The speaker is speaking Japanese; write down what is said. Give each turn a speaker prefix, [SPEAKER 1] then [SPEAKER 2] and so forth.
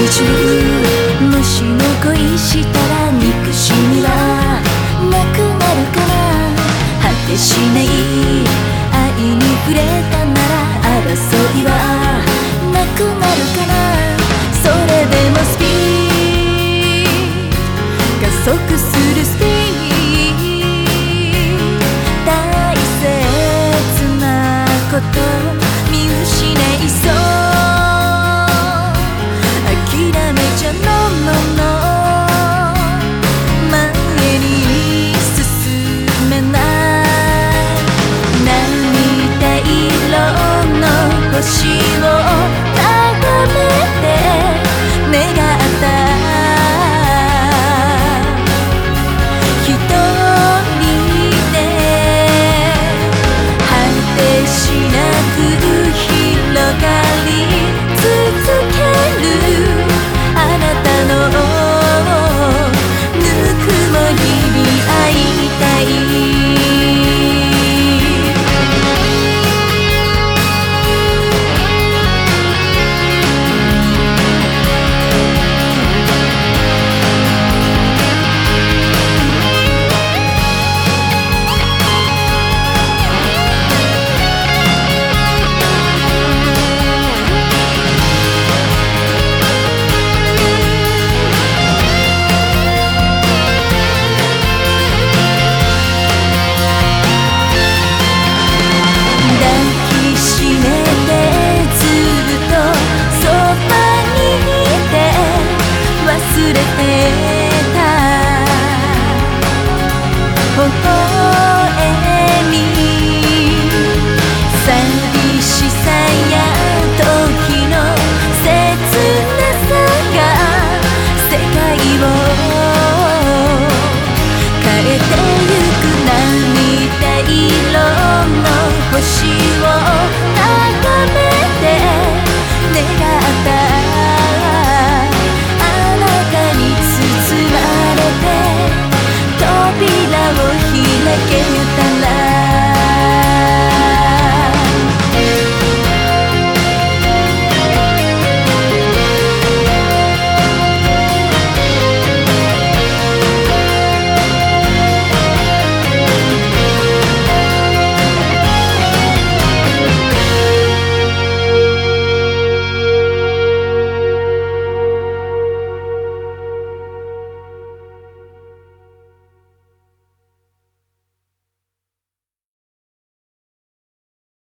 [SPEAKER 1] 虫の恋したら憎しみはなくなるから果てしない愛に触れたなら争いはなくなるからそれでもスピー加速するスピード大切なこと星を眺めて願った。一人で果てしなく広がり続ける。ゆく涙色の星